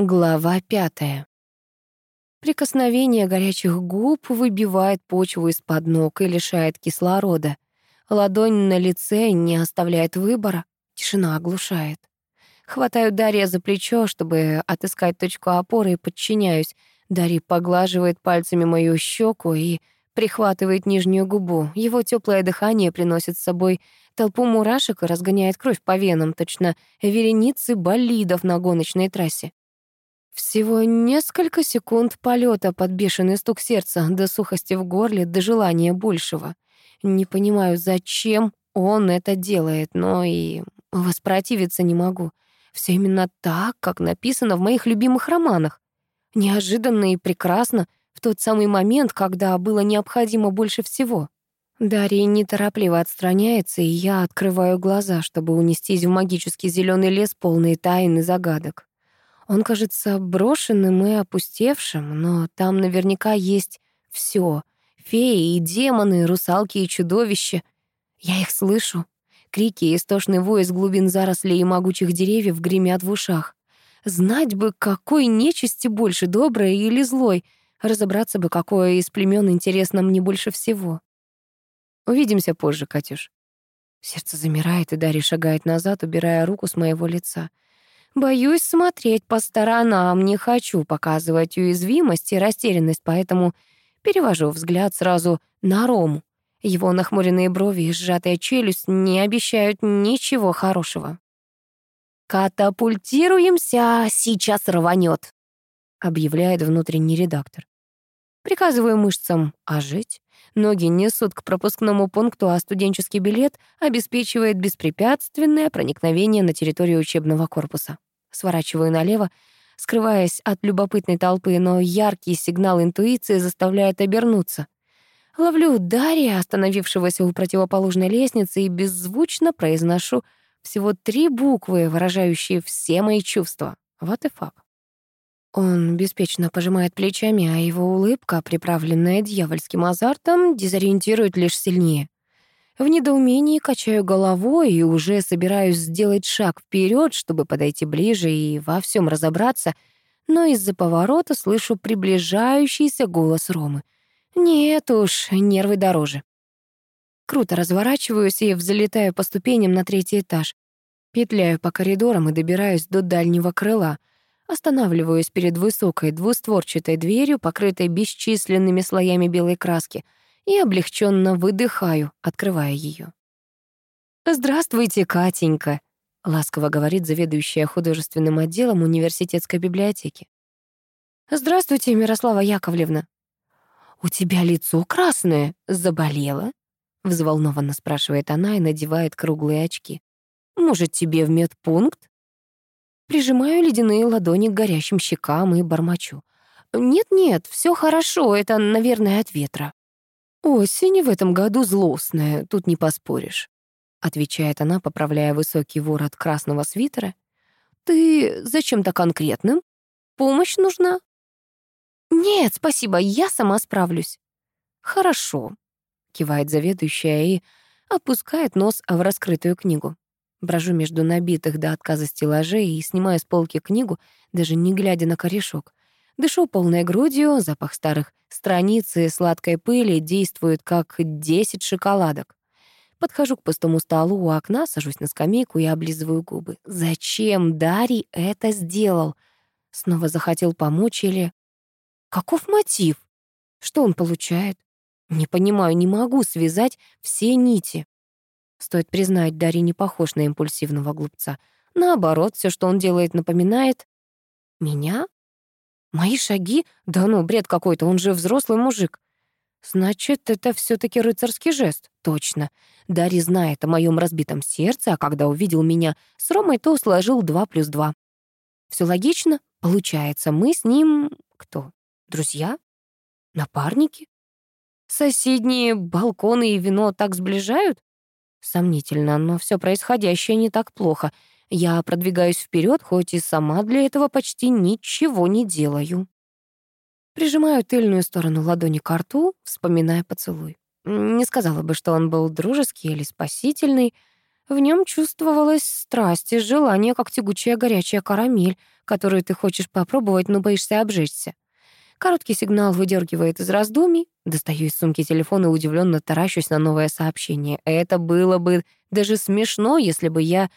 Глава пятая. Прикосновение горячих губ выбивает почву из-под ног и лишает кислорода. Ладонь на лице не оставляет выбора, тишина оглушает. Хватаю Дарья за плечо, чтобы отыскать точку опоры и подчиняюсь. Дарья поглаживает пальцами мою щеку и прихватывает нижнюю губу. Его теплое дыхание приносит с собой толпу мурашек и разгоняет кровь по венам, точно вереницы болидов на гоночной трассе. Всего несколько секунд полета под бешеный стук сердца, до сухости в горле, до желания большего. Не понимаю, зачем он это делает, но и воспротивиться не могу. Все именно так, как написано в моих любимых романах. Неожиданно и прекрасно в тот самый момент, когда было необходимо больше всего. Дарья неторопливо отстраняется, и я открываю глаза, чтобы унестись в магический зеленый лес, полный тайн и загадок. Он кажется брошенным и опустевшим, но там наверняка есть все: Феи и демоны, русалки и чудовища. Я их слышу. Крики и истошный вой из глубин зарослей и могучих деревьев гремят в ушах. Знать бы, какой нечисти больше, доброй или злой. Разобраться бы, какое из племен интересно мне больше всего. Увидимся позже, Катюш. Сердце замирает, и Дарья шагает назад, убирая руку с моего лица. Боюсь смотреть по сторонам, не хочу показывать уязвимость и растерянность, поэтому перевожу взгляд сразу на Рому. Его нахмуренные брови и сжатая челюсть не обещают ничего хорошего. «Катапультируемся, сейчас рванет», — объявляет внутренний редактор. Приказываю мышцам ожить. Ноги несут к пропускному пункту, а студенческий билет обеспечивает беспрепятственное проникновение на территорию учебного корпуса. Сворачиваю налево, скрываясь от любопытной толпы, но яркий сигнал интуиции заставляет обернуться. Ловлю Дарья, остановившегося у противоположной лестницы, и беззвучно произношу всего три буквы, выражающие все мои чувства. What the fuck? Он беспечно пожимает плечами, а его улыбка, приправленная дьявольским азартом, дезориентирует лишь сильнее. В недоумении качаю головой и уже собираюсь сделать шаг вперед, чтобы подойти ближе и во всем разобраться, но из-за поворота слышу приближающийся голос Ромы. Нет уж, нервы дороже. Круто разворачиваюсь и взлетаю по ступеням на третий этаж. Петляю по коридорам и добираюсь до дальнего крыла. Останавливаюсь перед высокой двустворчатой дверью, покрытой бесчисленными слоями белой краски — и облегченно выдыхаю, открывая ее. «Здравствуйте, Катенька», — ласково говорит заведующая художественным отделом университетской библиотеки. «Здравствуйте, Мирослава Яковлевна». «У тебя лицо красное, заболело?» — взволнованно спрашивает она и надевает круглые очки. «Может, тебе в медпункт?» Прижимаю ледяные ладони к горящим щекам и бормочу. «Нет-нет, все хорошо, это, наверное, от ветра». «Осень в этом году злостная, тут не поспоришь», — отвечает она, поправляя высокий ворот красного свитера. «Ты зачем-то конкретным? Помощь нужна?» «Нет, спасибо, я сама справлюсь». «Хорошо», — кивает заведующая и опускает нос в раскрытую книгу. Брожу между набитых до отказа стеллажей и снимаю с полки книгу, даже не глядя на корешок. Дышу полной грудью, запах старых страниц и сладкой пыли действует как десять шоколадок. Подхожу к пустому столу у окна, сажусь на скамейку и облизываю губы. Зачем Дарий это сделал? Снова захотел помочь или... Каков мотив? Что он получает? Не понимаю, не могу связать все нити. Стоит признать, Дарий не похож на импульсивного глупца. Наоборот, все, что он делает, напоминает... Меня? Мои шаги? Да ну, бред какой-то, он же взрослый мужик. Значит, это все таки рыцарский жест. Точно. Дарья знает о моем разбитом сердце, а когда увидел меня с Ромой, то сложил два плюс два. Все логично. Получается, мы с ним... Кто? Друзья? Напарники? Соседние балконы и вино так сближают? Сомнительно, но все происходящее не так плохо — я продвигаюсь вперед, хоть и сама для этого почти ничего не делаю. Прижимаю тыльную сторону ладони к рту, вспоминая поцелуй. Не сказала бы, что он был дружеский или спасительный. В нем чувствовалась страсть и желание, как тягучая горячая карамель, которую ты хочешь попробовать, но боишься обжечься. Короткий сигнал выдергивает из раздумий. Достаю из сумки телефон и удивленно таращусь на новое сообщение. Это было бы даже смешно, если бы я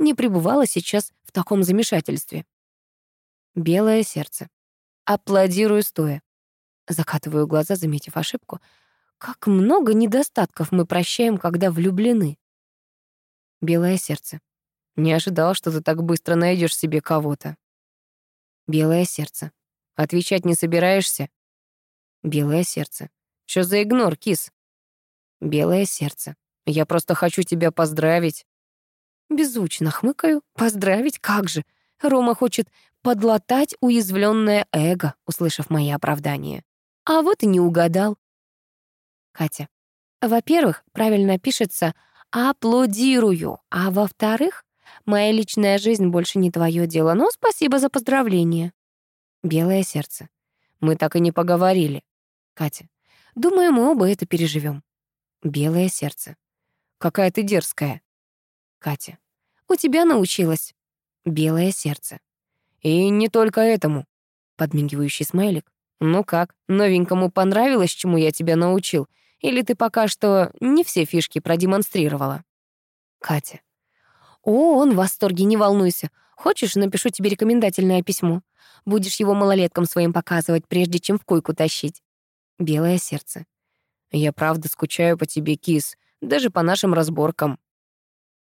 не пребывала сейчас в таком замешательстве. Белое сердце. Аплодирую стоя. Закатываю глаза, заметив ошибку. Как много недостатков мы прощаем, когда влюблены. Белое сердце. Не ожидал, что ты так быстро найдешь себе кого-то. Белое сердце. Отвечать не собираешься? Белое сердце. Что за игнор, кис? Белое сердце. Я просто хочу тебя поздравить. Беззвучно хмыкаю. Поздравить? Как же? Рома хочет подлатать уязвленное эго, услышав мои оправдания. А вот и не угадал. Катя. Во-первых, правильно пишется «аплодирую», а во-вторых, моя личная жизнь больше не твое дело, но спасибо за поздравление. Белое сердце. Мы так и не поговорили. Катя. Думаю, мы оба это переживем. Белое сердце. Какая ты дерзкая. Катя. У тебя научилась. Белое сердце. И не только этому. Подмигивающий смайлик. Ну как, новенькому понравилось, чему я тебя научил? Или ты пока что не все фишки продемонстрировала? Катя. О, он в восторге, не волнуйся. Хочешь, напишу тебе рекомендательное письмо? Будешь его малолеткам своим показывать, прежде чем в койку тащить. Белое сердце. Я правда скучаю по тебе, кис, даже по нашим разборкам.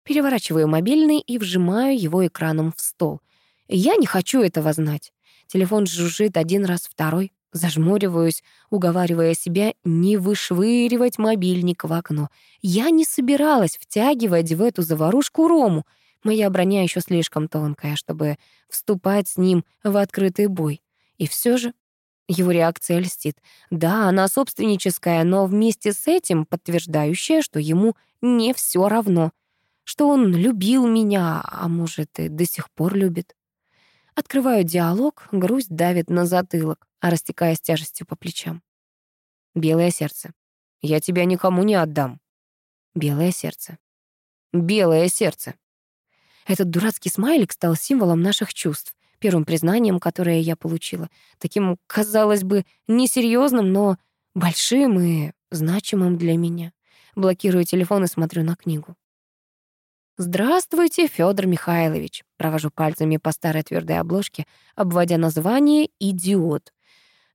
Переворачиваю мобильный и вжимаю его экраном в стол. Я не хочу этого знать. Телефон жужжит один раз, второй. Зажмуриваюсь, уговаривая себя не вышвыривать мобильник в окно. Я не собиралась втягивать в эту заварушку Рому. Моя броня еще слишком тонкая, чтобы вступать с ним в открытый бой. И все же его реакция льстит. Да, она собственническая, но вместе с этим подтверждающая, что ему не все равно, что он любил меня, а может, и до сих пор любит. Открываю диалог, грусть давит на затылок, а растекаясь тяжестью по плечам. Белое сердце. Я тебя никому не отдам. Белое сердце. Белое сердце. Этот дурацкий смайлик стал символом наших чувств, первым признанием, которое я получила. Таким, казалось бы, несерьезным, но большим и значимым для меня. Блокирую телефон и смотрю на книгу. «Здравствуйте, Федор Михайлович», провожу пальцами по старой твердой обложке, обводя название «Идиот».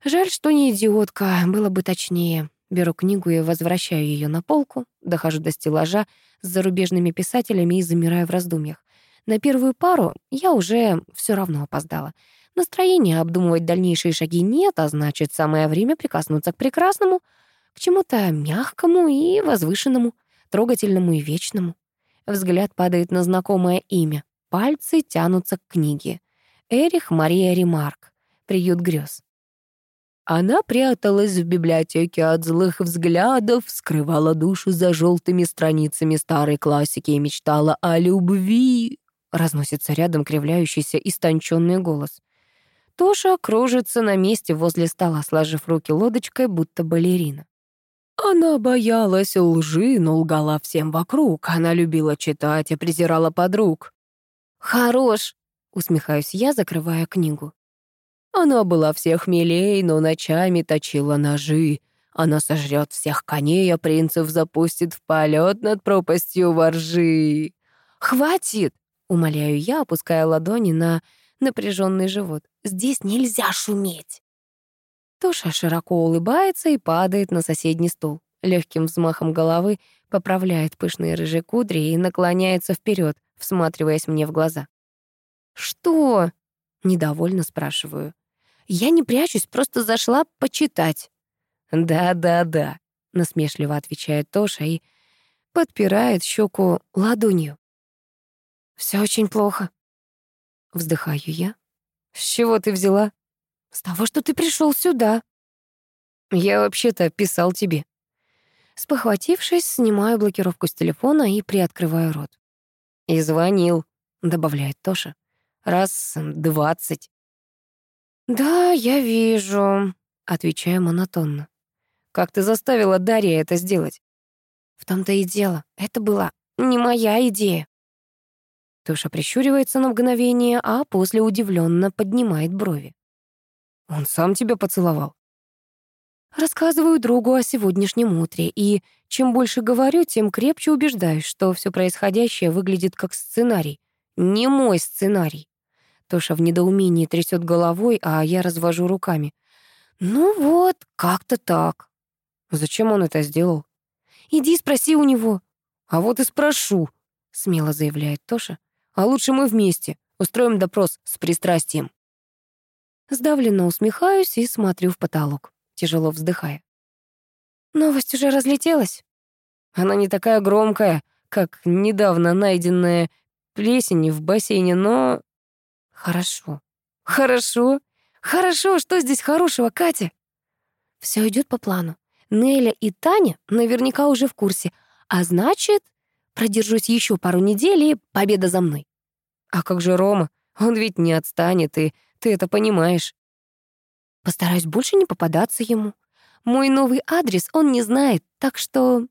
Жаль, что не идиотка, было бы точнее. Беру книгу и возвращаю ее на полку, дохожу до стеллажа с зарубежными писателями и замираю в раздумьях. На первую пару я уже все равно опоздала. Настроения обдумывать дальнейшие шаги нет, а значит, самое время прикоснуться к прекрасному, к чему-то мягкому и возвышенному, трогательному и вечному. Взгляд падает на знакомое имя. Пальцы тянутся к книге. Эрих Мария Ремарк. «Приют грез». Она пряталась в библиотеке от злых взглядов, скрывала душу за желтыми страницами старой классики и мечтала о любви. Разносится рядом кривляющийся истонченный голос. Тоша кружится на месте возле стола, сложив руки лодочкой, будто балерина. Она боялась лжи, но лгала всем вокруг. Она любила читать и презирала подруг. «Хорош!» — усмехаюсь я, закрывая книгу. Она была всех милей, но ночами точила ножи. Она сожрет всех коней, а принцев запустит в полет над пропастью воржи. «Хватит!» — умоляю я, опуская ладони на напряженный живот. «Здесь нельзя шуметь!» Туша широко улыбается и падает на соседний стул. Легким взмахом головы поправляет пышные рыжие кудри и наклоняется вперед, всматриваясь мне в глаза. «Что?» — недовольно спрашиваю. «Я не прячусь, просто зашла почитать». «Да-да-да», — насмешливо отвечает Тоша и подпирает щеку ладонью. Все очень плохо». Вздыхаю я. «С чего ты взяла?» С того, что ты пришел сюда. Я вообще-то писал тебе. Спохватившись, снимаю блокировку с телефона и приоткрываю рот. И звонил, добавляет Тоша. Раз двадцать. Да, я вижу, отвечаю монотонно. Как ты заставила Дарья это сделать? В том-то и дело. Это было не моя идея». Тоша прищуривается на мгновение, а после удивленно поднимает брови. «Он сам тебя поцеловал?» Рассказываю другу о сегодняшнем утре, и чем больше говорю, тем крепче убеждаюсь, что все происходящее выглядит как сценарий. Не мой сценарий. Тоша в недоумении трясет головой, а я развожу руками. «Ну вот, как-то так». «Зачем он это сделал?» «Иди спроси у него». «А вот и спрошу», — смело заявляет Тоша. «А лучше мы вместе устроим допрос с пристрастием». Сдавленно усмехаюсь и смотрю в потолок, тяжело вздыхая. Новость уже разлетелась. Она не такая громкая, как недавно найденная плесень в бассейне, но... Хорошо. Хорошо. Хорошо, что здесь хорошего, Катя? Все идет по плану. Неля и Таня наверняка уже в курсе, а значит, продержусь еще пару недель, и победа за мной. А как же Рома? Он ведь не отстанет, и ты это понимаешь. Постараюсь больше не попадаться ему. Мой новый адрес он не знает, так что...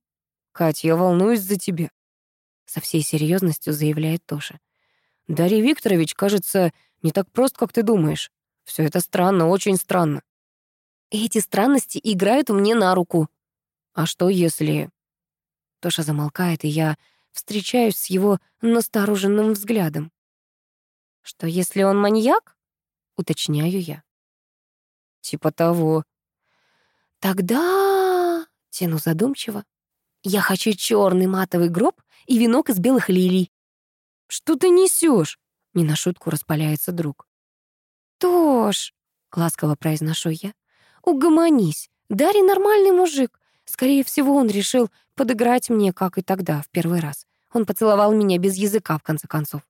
Катя, я волнуюсь за тебя. Со всей серьезностью заявляет Тоша. Дарья Викторович, кажется, не так прост, как ты думаешь. Все это странно, очень странно. Эти странности играют мне на руку. А что если... Тоша замолкает, и я встречаюсь с его настороженным взглядом. Что если он маньяк? Уточняю я. Типа того. Тогда... Тяну задумчиво. Я хочу черный матовый гроб и венок из белых лилий. Что ты несешь? Не на шутку распаляется друг. «Тош», — ласково произношу я, — «угомонись. Дарий нормальный мужик. Скорее всего, он решил подыграть мне, как и тогда, в первый раз. Он поцеловал меня без языка, в конце концов».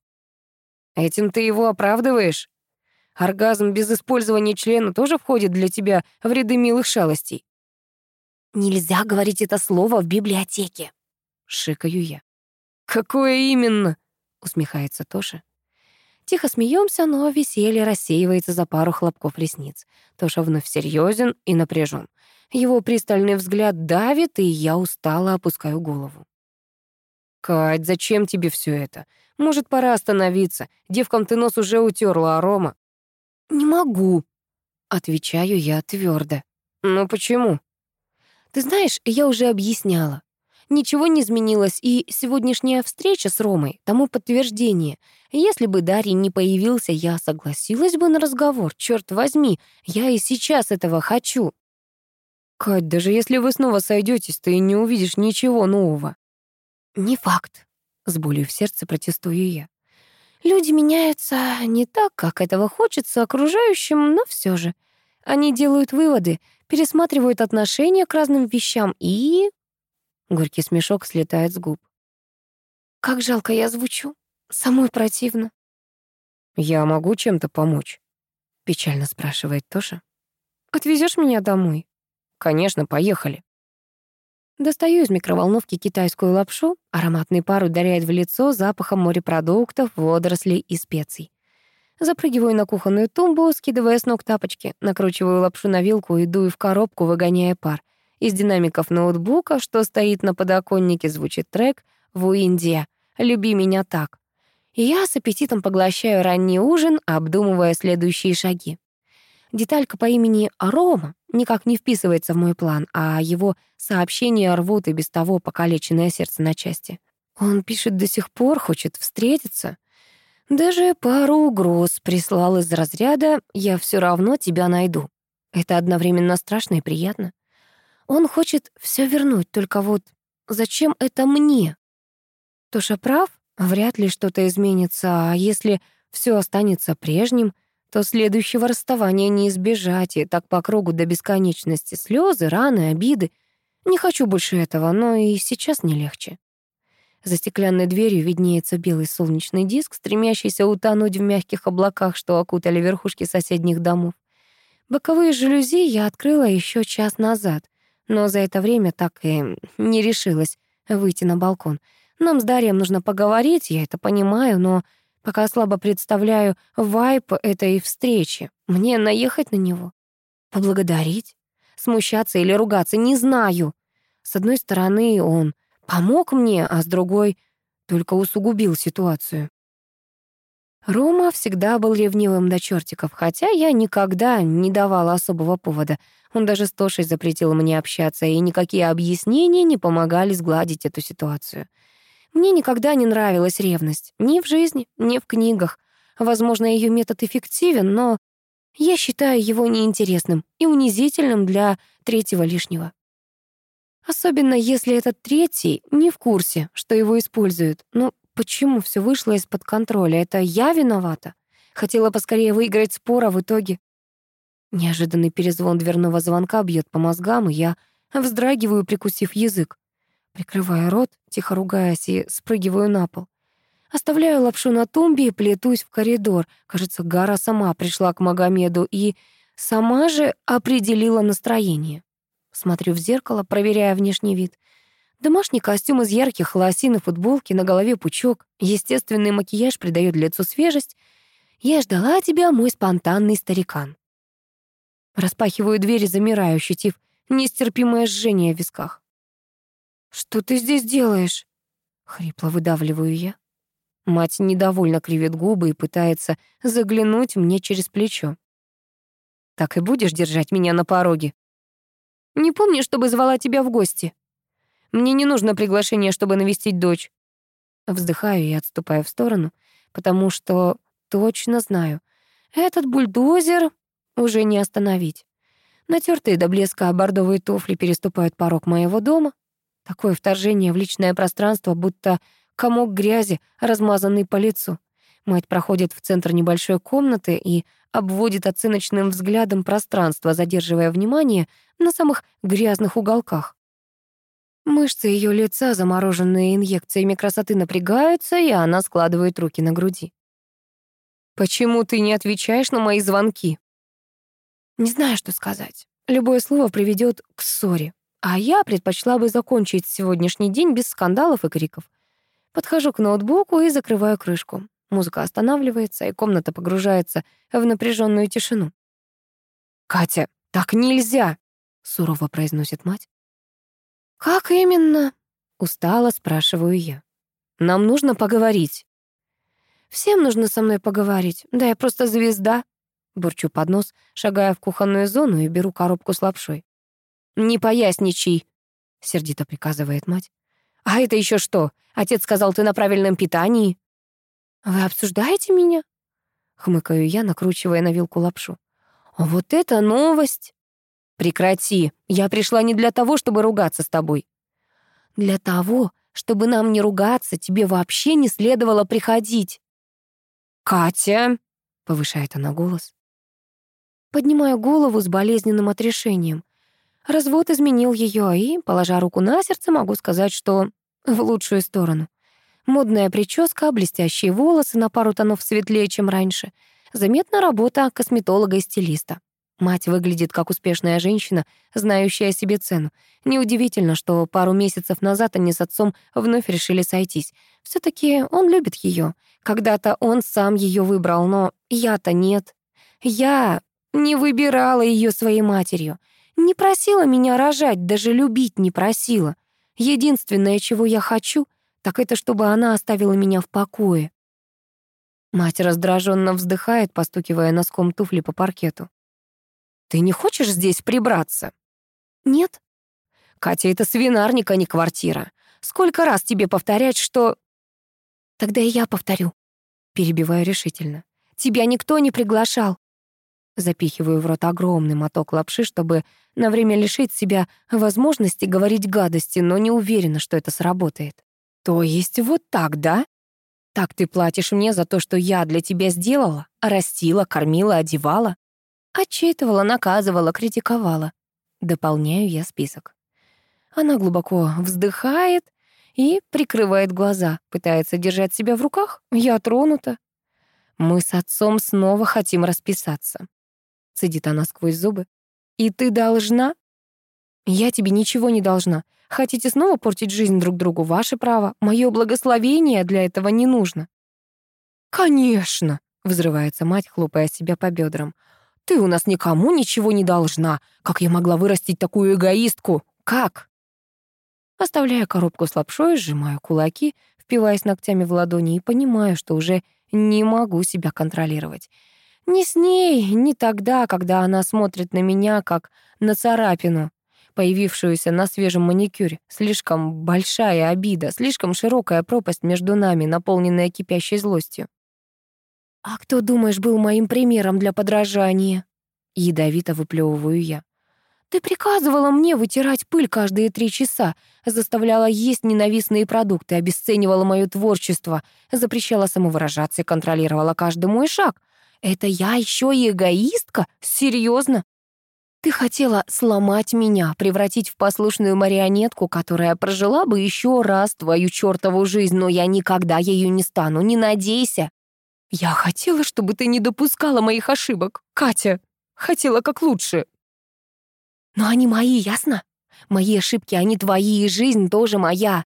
«Этим ты его оправдываешь? Оргазм без использования члена тоже входит для тебя в ряды милых шалостей?» «Нельзя говорить это слово в библиотеке», — шикаю я. «Какое именно?» — усмехается Тоша. Тихо смеемся, но веселье рассеивается за пару хлопков ресниц. Тоша вновь серьезен и напряжен. Его пристальный взгляд давит, и я устало опускаю голову. «Кать, зачем тебе все это? Может, пора остановиться? Девкам ты нос уже утерла, а Рома?» «Не могу», — отвечаю я твердо. «Ну почему?» «Ты знаешь, я уже объясняла. Ничего не изменилось, и сегодняшняя встреча с Ромой тому подтверждение. Если бы Дарий не появился, я согласилась бы на разговор. Черт возьми, я и сейчас этого хочу. Кать, даже если вы снова сойдетесь, ты не увидишь ничего нового. Не факт. С болью в сердце протестую я. Люди меняются не так, как этого хочется окружающим, но все же. Они делают выводы, пересматривают отношения к разным вещам и Горький смешок слетает с губ. Как жалко я звучу. Самой противно. «Я могу чем-то помочь?» — печально спрашивает Тоша. Отвезешь меня домой?» «Конечно, поехали». Достаю из микроволновки китайскую лапшу, ароматный пар ударяет в лицо запахом морепродуктов, водорослей и специй. Запрыгиваю на кухонную тумбу, скидывая с ног тапочки, накручиваю лапшу на вилку и дую в коробку, выгоняя пар. Из динамиков ноутбука, что стоит на подоконнике, звучит трек «В Индия. Люби меня так». Я с аппетитом поглощаю ранний ужин, обдумывая следующие шаги. Деталька по имени Рома никак не вписывается в мой план, а его сообщения рвут и без того покалеченное сердце на части. Он пишет до сих пор, хочет встретиться. Даже пару угроз прислал из разряда «я все равно тебя найду». Это одновременно страшно и приятно. Он хочет все вернуть, только вот зачем это мне? Тоша прав, вряд ли что-то изменится, а если все останется прежним, то следующего расставания не избежать, и так по кругу до бесконечности слезы, раны, обиды. Не хочу больше этого, но и сейчас не легче. За стеклянной дверью виднеется белый солнечный диск, стремящийся утонуть в мягких облаках, что окутали верхушки соседних домов. Боковые жалюзи я открыла еще час назад но за это время так и не решилась выйти на балкон. Нам с Дарьем нужно поговорить, я это понимаю, но пока слабо представляю вайп этой встречи. Мне наехать на него? Поблагодарить? Смущаться или ругаться? Не знаю. С одной стороны, он помог мне, а с другой... только усугубил ситуацию. Рома всегда был ревнивым до чертиков, хотя я никогда не давала особого повода. Он даже с Тошей запретил мне общаться, и никакие объяснения не помогали сгладить эту ситуацию. Мне никогда не нравилась ревность. Ни в жизни, ни в книгах. Возможно, ее метод эффективен, но я считаю его неинтересным и унизительным для третьего лишнего. Особенно если этот третий не в курсе, что его используют. Ну, почему все вышло из-под контроля? Это я виновата? Хотела поскорее выиграть спор, а в итоге... Неожиданный перезвон дверного звонка бьет по мозгам, и я вздрагиваю, прикусив язык. Прикрывая рот, тихо ругаясь, и спрыгиваю на пол. Оставляю лапшу на тумбе и плетусь в коридор. Кажется, Гара сама пришла к Магомеду и сама же определила настроение. Смотрю в зеркало, проверяя внешний вид. Домашний костюм из ярких лосин и футболки, на голове пучок. Естественный макияж придает лицу свежесть. «Я ждала тебя, мой спонтанный старикан». Распахиваю дверь и замираю, ощутив нестерпимое жжение в висках. «Что ты здесь делаешь?» — хрипло выдавливаю я. Мать недовольно кривит губы и пытается заглянуть мне через плечо. «Так и будешь держать меня на пороге?» Не помню, чтобы звала тебя в гости. Мне не нужно приглашение, чтобы навестить дочь. Вздыхаю и отступаю в сторону, потому что точно знаю, этот бульдозер уже не остановить. Натертые до блеска бордовые туфли переступают порог моего дома. Такое вторжение в личное пространство, будто комок грязи, размазанный по лицу. Мать проходит в центр небольшой комнаты и обводит оценочным взглядом пространство, задерживая внимание на самых грязных уголках. Мышцы ее лица, замороженные инъекциями красоты, напрягаются, и она складывает руки на груди. «Почему ты не отвечаешь на мои звонки?» Не знаю, что сказать. Любое слово приведет к ссоре. А я предпочла бы закончить сегодняшний день без скандалов и криков. Подхожу к ноутбуку и закрываю крышку. Музыка останавливается, и комната погружается в напряженную тишину. «Катя, так нельзя!» — сурово произносит мать. «Как именно?» — устало спрашиваю я. «Нам нужно поговорить». «Всем нужно со мной поговорить. Да я просто звезда». Бурчу под нос, шагая в кухонную зону и беру коробку с лапшой. «Не поясничай», — сердито приказывает мать. «А это еще что? Отец сказал, ты на правильном питании?» «Вы обсуждаете меня?» — хмыкаю я, накручивая на вилку лапшу. «Вот это новость!» «Прекрати! Я пришла не для того, чтобы ругаться с тобой». «Для того, чтобы нам не ругаться, тебе вообще не следовало приходить». «Катя!» — повышает она голос. Поднимаю голову с болезненным отрешением. Развод изменил ее, и, положа руку на сердце, могу сказать, что в лучшую сторону. Модная прическа, блестящие волосы на пару тонов светлее, чем раньше. Заметна работа косметолога и стилиста. Мать выглядит как успешная женщина, знающая себе цену. Неудивительно, что пару месяцев назад они с отцом вновь решили сойтись. все таки он любит ее. Когда-то он сам ее выбрал, но я-то нет. Я не выбирала ее своей матерью. Не просила меня рожать, даже любить не просила. Единственное, чего я хочу, так это чтобы она оставила меня в покое. Мать раздраженно вздыхает, постукивая носком туфли по паркету. «Ты не хочешь здесь прибраться?» «Нет». «Катя, это свинарник, а не квартира. Сколько раз тебе повторять, что...» «Тогда и я повторю», — перебиваю решительно. «Тебя никто не приглашал». Запихиваю в рот огромный моток лапши, чтобы на время лишить себя возможности говорить гадости, но не уверена, что это сработает. То есть вот так, да? Так ты платишь мне за то, что я для тебя сделала, растила, кормила, одевала? Отчитывала, наказывала, критиковала. Дополняю я список. Она глубоко вздыхает и прикрывает глаза, пытается держать себя в руках. Я тронута. Мы с отцом снова хотим расписаться. Цедит она сквозь зубы. И ты должна? Я тебе ничего не должна. Хотите снова портить жизнь друг другу? Ваше право. Мое благословение для этого не нужно». «Конечно!» — взрывается мать, хлопая себя по бедрам. «Ты у нас никому ничего не должна. Как я могла вырастить такую эгоистку? Как?» Оставляя коробку с лапшой, сжимаю кулаки, впиваясь ногтями в ладони, и понимаю, что уже не могу себя контролировать. Не с ней, не тогда, когда она смотрит на меня, как на царапину, появившуюся на свежем маникюре. Слишком большая обида, слишком широкая пропасть между нами, наполненная кипящей злостью. «А кто, думаешь, был моим примером для подражания?» Ядовито выплевываю я. «Ты приказывала мне вытирать пыль каждые три часа, заставляла есть ненавистные продукты, обесценивала мое творчество, запрещала самовыражаться и контролировала каждый мой шаг. Это я еще и эгоистка? Серьезно? Ты хотела сломать меня, превратить в послушную марионетку, которая прожила бы еще раз твою чертову жизнь, но я никогда ею не стану, не надейся. Я хотела, чтобы ты не допускала моих ошибок, Катя. Хотела как лучше. Но они мои, ясно? Мои ошибки, они твои, и жизнь тоже моя.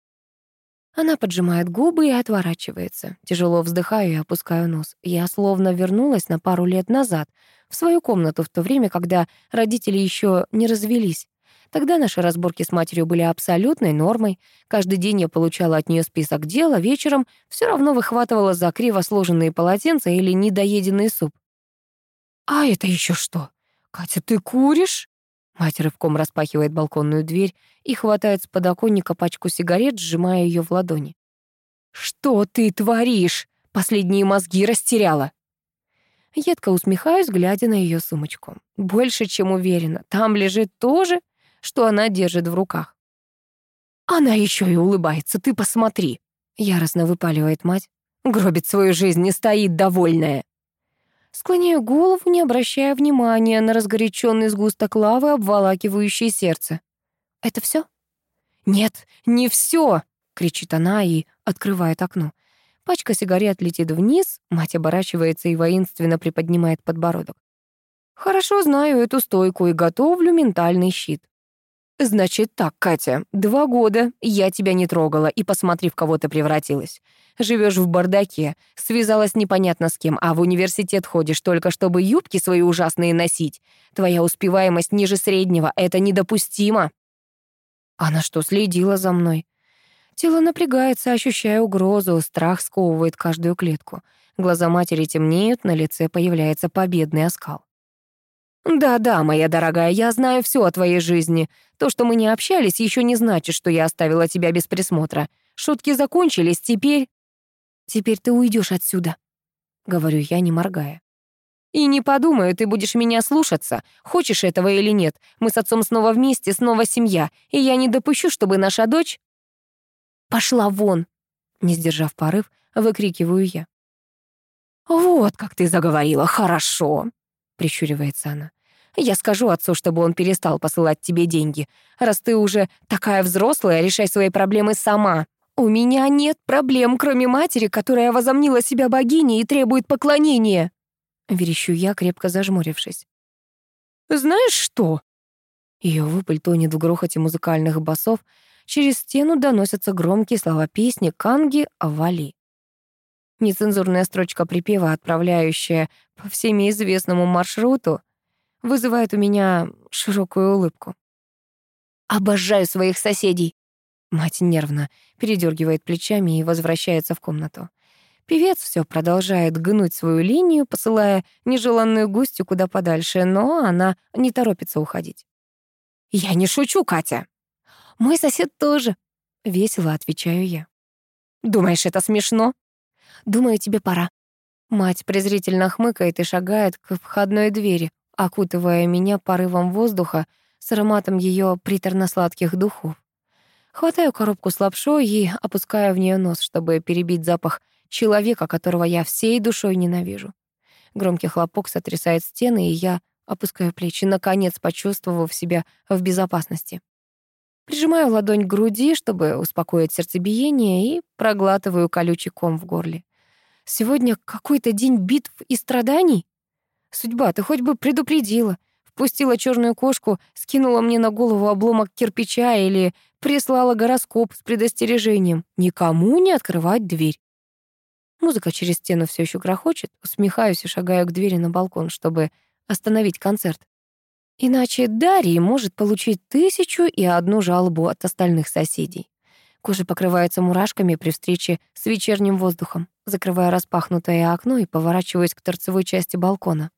Она поджимает губы и отворачивается. Тяжело вздыхаю и опускаю нос. Я словно вернулась на пару лет назад, в свою комнату в то время, когда родители еще не развелись. Тогда наши разборки с матерью были абсолютной нормой. Каждый день я получала от нее список дел, а вечером все равно выхватывала за криво сложенные полотенца или недоеденный суп. «А это еще что? Катя, ты куришь?» Мать рывком распахивает балконную дверь и хватает с подоконника пачку сигарет, сжимая ее в ладони. «Что ты творишь? Последние мозги растеряла!» Едко усмехаюсь, глядя на ее сумочку. Больше, чем уверена, там лежит то же, что она держит в руках. «Она еще и улыбается, ты посмотри!» Яростно выпаливает мать. Гробит свою жизнь, не стоит довольная. Склоняю голову, не обращая внимания на разгоряченный сгусток лавы, обволакивающий сердце. «Это все? «Нет, не все! кричит она и открывает окно. Пачка сигарет летит вниз, мать оборачивается и воинственно приподнимает подбородок. «Хорошо знаю эту стойку и готовлю ментальный щит. «Значит так, Катя, два года я тебя не трогала, и посмотри, в кого ты превратилась. Живешь в бардаке, связалась непонятно с кем, а в университет ходишь только, чтобы юбки свои ужасные носить. Твоя успеваемость ниже среднего, это недопустимо». Она что, следила за мной? Тело напрягается, ощущая угрозу, страх сковывает каждую клетку. Глаза матери темнеют, на лице появляется победный оскал. «Да-да, моя дорогая, я знаю все о твоей жизни. То, что мы не общались, еще не значит, что я оставила тебя без присмотра. Шутки закончились, теперь...» «Теперь ты уйдешь отсюда», — говорю я, не моргая. «И не подумаю, ты будешь меня слушаться, хочешь этого или нет. Мы с отцом снова вместе, снова семья, и я не допущу, чтобы наша дочь...» «Пошла вон!» Не сдержав порыв, выкрикиваю я. «Вот как ты заговорила, хорошо!» Прищуривается она. «Я скажу отцу, чтобы он перестал посылать тебе деньги. Раз ты уже такая взрослая, решай свои проблемы сама. У меня нет проблем, кроме матери, которая возомнила себя богиней и требует поклонения». Верещу я, крепко зажмурившись. «Знаешь что?» Ее вопль тонет в грохоте музыкальных басов. Через стену доносятся громкие слова песни Канги Авали. Нецензурная строчка припева, отправляющая по всеми известному маршруту, вызывает у меня широкую улыбку. «Обожаю своих соседей!» Мать нервно передергивает плечами и возвращается в комнату. Певец все продолжает гнуть свою линию, посылая нежеланную гостью куда подальше, но она не торопится уходить. «Я не шучу, Катя!» «Мой сосед тоже», — весело отвечаю я. «Думаешь, это смешно?» Думаю, тебе пора». Мать презрительно хмыкает и шагает к входной двери, окутывая меня порывом воздуха с ароматом ее приторно-сладких духов. Хватаю коробку с лапшой и опускаю в нее нос, чтобы перебить запах человека, которого я всей душой ненавижу. Громкий хлопок сотрясает стены, и я опускаю плечи, наконец почувствовав себя в безопасности. Прижимаю ладонь к груди, чтобы успокоить сердцебиение, и проглатываю колючий ком в горле. Сегодня какой-то день битв и страданий? Судьба, ты хоть бы предупредила. Впустила черную кошку, скинула мне на голову обломок кирпича или прислала гороскоп с предостережением. Никому не открывать дверь. Музыка через стену все еще грохочет, усмехаюсь и шагаю к двери на балкон, чтобы остановить концерт. Иначе Дарья может получить тысячу и одну жалобу от остальных соседей. Кожа покрывается мурашками при встрече с вечерним воздухом. Закрывая распахнутое окно и поворачиваясь к торцевой части балкона.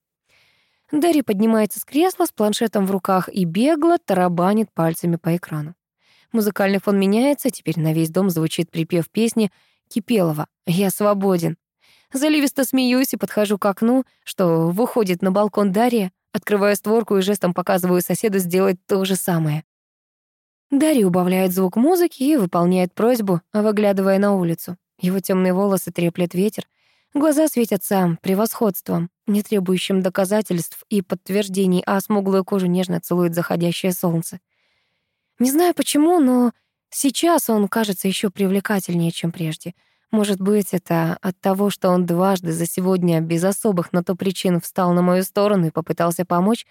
Дэри поднимается с кресла с планшетом в руках и бегло тарабанит пальцами по экрану. Музыкальный фон меняется, теперь на весь дом звучит припев песни Кипелова «Я свободен». Заливисто смеюсь и подхожу к окну, что выходит на балкон Дарья, открываю створку и жестом показываю соседу сделать то же самое. Дарья убавляет звук музыки и выполняет просьбу, выглядывая на улицу. Его темные волосы треплет ветер, глаза светятся превосходством, не требующим доказательств и подтверждений, а смуглую кожу нежно целует заходящее солнце. Не знаю почему, но сейчас он кажется еще привлекательнее, чем прежде — может быть, это от того, что он дважды за сегодня без особых на то причин встал на мою сторону и попытался помочь,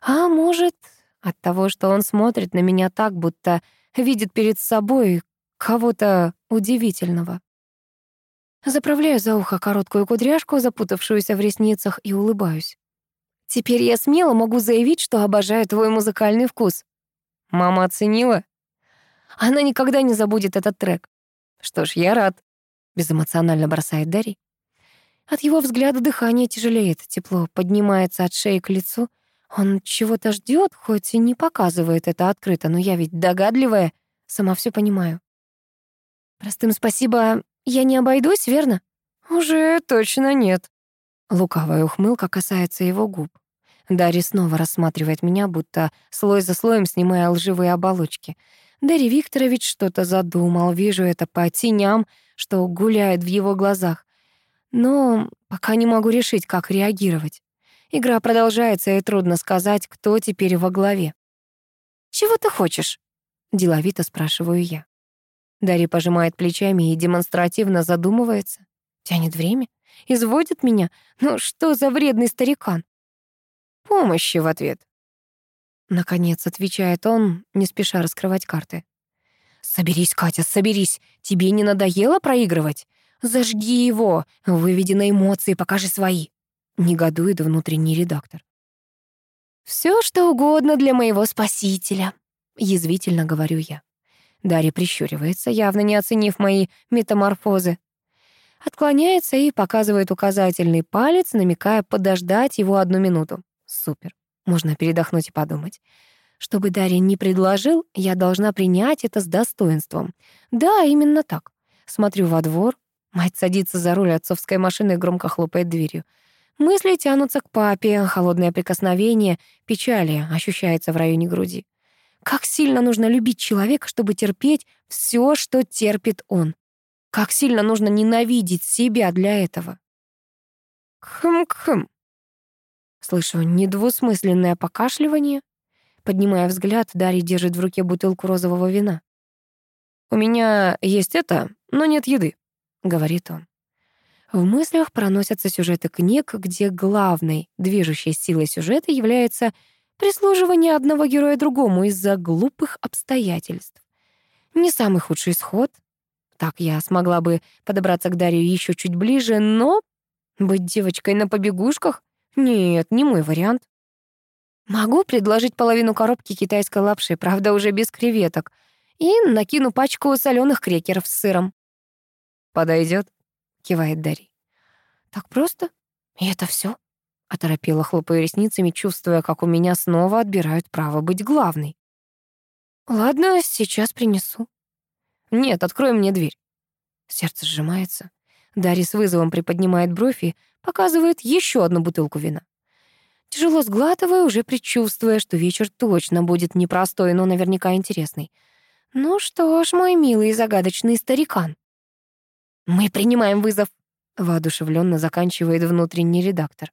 а может, от того, что он смотрит на меня так, будто видит перед собой кого-то удивительного. Заправляю за ухо короткую кудряшку, запутавшуюся в ресницах, и улыбаюсь. Теперь я смело могу заявить, что обожаю твой музыкальный вкус. Мама оценила? Она никогда не забудет этот трек. Что ж, я рад безэмоционально бросает Дарий. От его взгляда дыхание тяжелеет, тепло поднимается от шеи к лицу. Он чего-то ждет, хоть и не показывает это открыто, но я ведь догадливая, сама все понимаю. Простым спасибо, я не обойдусь, верно? Уже точно нет. Лукавая ухмылка касается его губ. Дарья снова рассматривает меня, будто слой за слоем снимая лживые оболочки. Дарья Викторович что-то задумал, вижу это по теням, что гуляет в его глазах. Но пока не могу решить, как реагировать. Игра продолжается, и трудно сказать, кто теперь во главе. «Чего ты хочешь?» — деловито спрашиваю я. Дарья пожимает плечами и демонстративно задумывается. Тянет время, изводит меня. Ну что за вредный старикан? Помощи в ответ. Наконец отвечает он, не спеша раскрывать карты. «Соберись, Катя, соберись. Тебе не надоело проигрывать? Зажги его, выведи на эмоции, покажи свои». Негодует внутренний редактор. «Все, что угодно для моего спасителя», — язвительно говорю я. Дарья прищуривается, явно не оценив мои метаморфозы. Отклоняется и показывает указательный палец, намекая подождать его одну минуту. Супер. Можно передохнуть и подумать. Чтобы Дарья не предложил, я должна принять это с достоинством. Да, именно так. Смотрю во двор. Мать садится за руль отцовской машины и громко хлопает дверью. Мысли тянутся к папе, холодное прикосновение, печали ощущается в районе груди. Как сильно нужно любить человека, чтобы терпеть все, что терпит он. Как сильно нужно ненавидеть себя для этого. Хм-хм. Слышу недвусмысленное покашливание. Поднимая взгляд, Дарья держит в руке бутылку розового вина. «У меня есть это, но нет еды», — говорит он. В мыслях проносятся сюжеты книг, где главной движущей силой сюжета является прислуживание одного героя другому из-за глупых обстоятельств. Не самый худший исход. Так я смогла бы подобраться к Дарью еще чуть ближе, но быть девочкой на побегушках? Нет, не мой вариант. Могу предложить половину коробки китайской лапши, правда, уже без креветок, и накину пачку соленых крекеров с сыром. Подойдет, кивает Дарий. Так просто? И это все? Оторопела, хлопая ресницами, чувствуя, как у меня снова отбирают право быть главной. Ладно, сейчас принесу. Нет, открой мне дверь. Сердце сжимается. Дарья с вызовом приподнимает бровь и показывает еще одну бутылку вина. Тяжело сглатываю, уже предчувствуя, что вечер точно будет непростой, но наверняка интересный. Ну что ж, мой милый и загадочный старикан. Мы принимаем вызов, воодушевленно заканчивает внутренний редактор.